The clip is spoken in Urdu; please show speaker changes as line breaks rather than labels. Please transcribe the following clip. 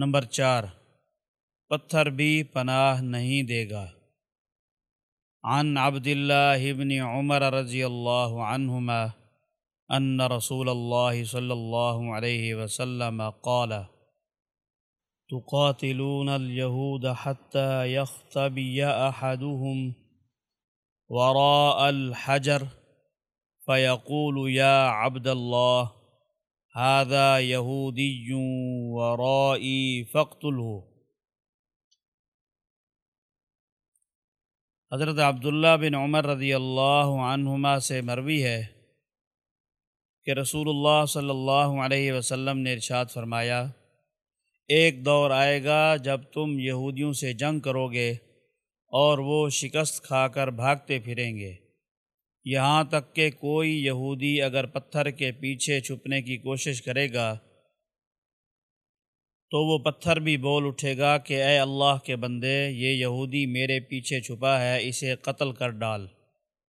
نمبر چار، پتھر بھی پناہ نہیں دے گا۔ عن عبد الله بن عمر رضی اللہ عنہما ان رسول اللہ صلی اللہ علیہ وسلم قال، تقاتلون اليهود حتى يختبي أحدهم وراء الحجر فيقول يا عبد الله هذا يهودي ورائي، فاقتله. حضرت عبداللہ بن عمر رضی اللہ عنہما سے مروی ہے کہ رسول اللہ صلی اللہ علیہ وسلم نے ارشاد فرمایا، ایک دور آئے گا جب تم یہودیوں سے جنگ کرو گے اور وہ شکست کھا کر بھاگتے پھریں گے۔ یہاں تک کہ کوئی یہودی اگر پتھر کے پیچھے چھپنے کی کوشش کرے گا، تو وہ پتھر بھی بول اٹھے گا کہ اے اللہ کے بندے، یہ یہودی میرے پیچھے چھپا ہے، اسے قتل کر ڈال۔